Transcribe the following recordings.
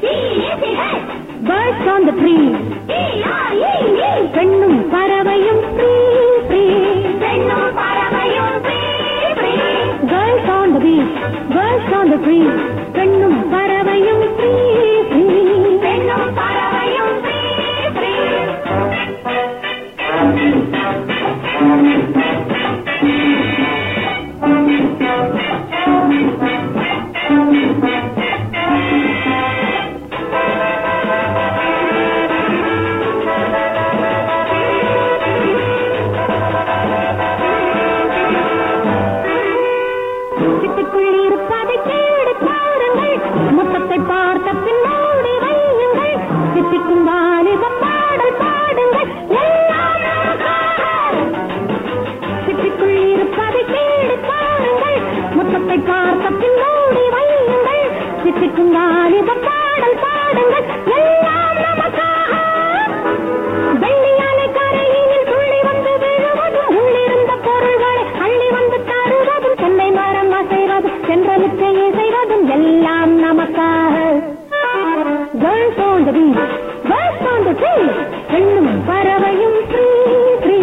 Girls on the beach, birds on the tree. பெண்ணும் பறவையும் free, free. Girls on the beach, birds on the tree. பெண்ணும் பறவையும் free, free. சிட்டுக்குள் மொத்தத்தை பார்த்த பின்னோடி வையுங்கள். சித்திக்கும் வாலிப பாடல் பாடுங்கள். எல்லாம் நமக்காக. இருப்பதை கேடு பாருங்கள். முத்தத்தை பார்த்த பின்னோடி வையுங்கள். சித்திக்கும் வாலிப பாடல் Girls on the beach, birds on the tree, பெண்ணும் பறவையும் free, free.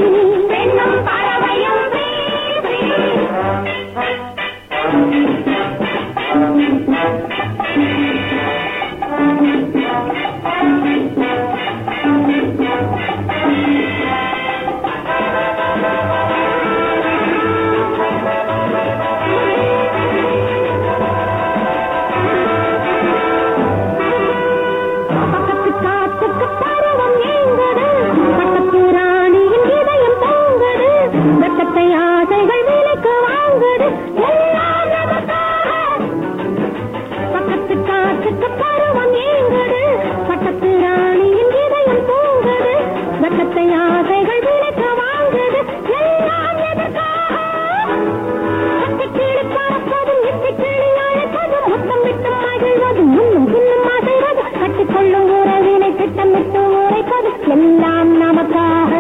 விட்டு உரைப்பது எல்லாம் நமக்காக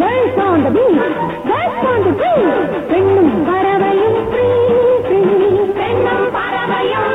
girls on the beach girls on the beach பெண்ணும் பறவையும் பெண்ணும் பறவையும்